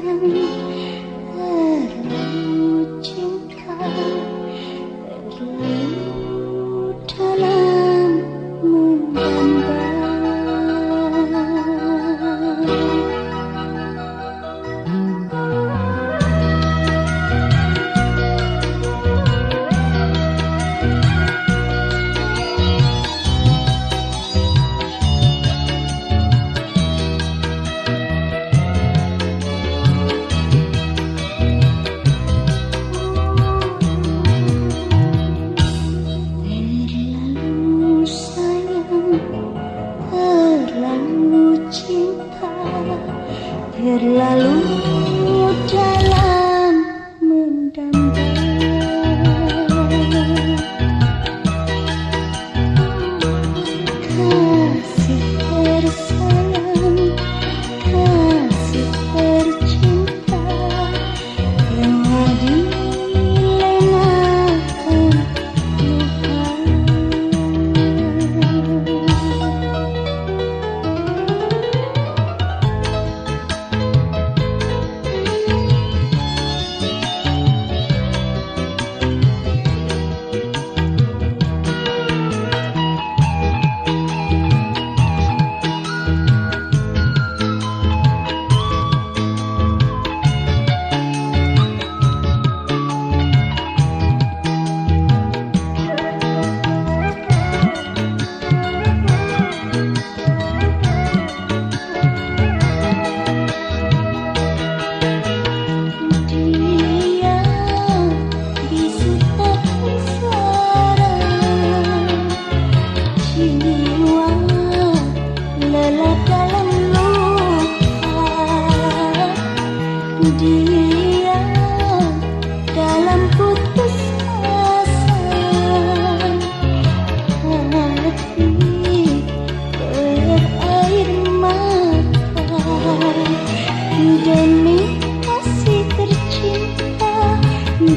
terlalu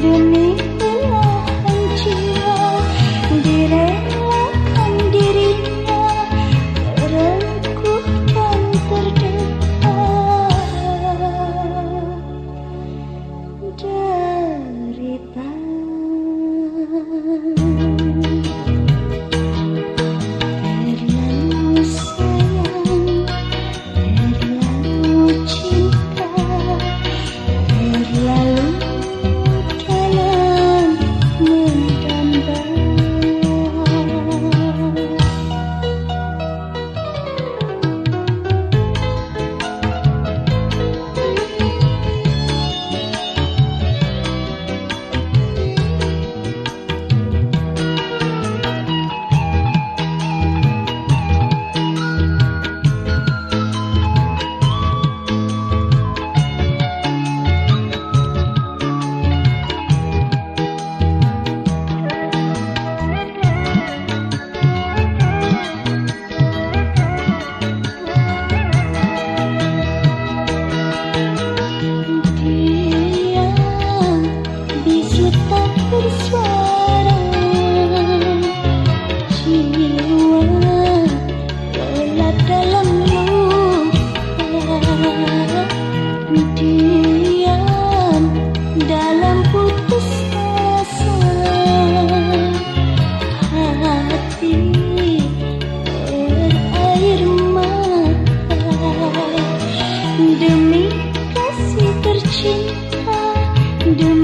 me dum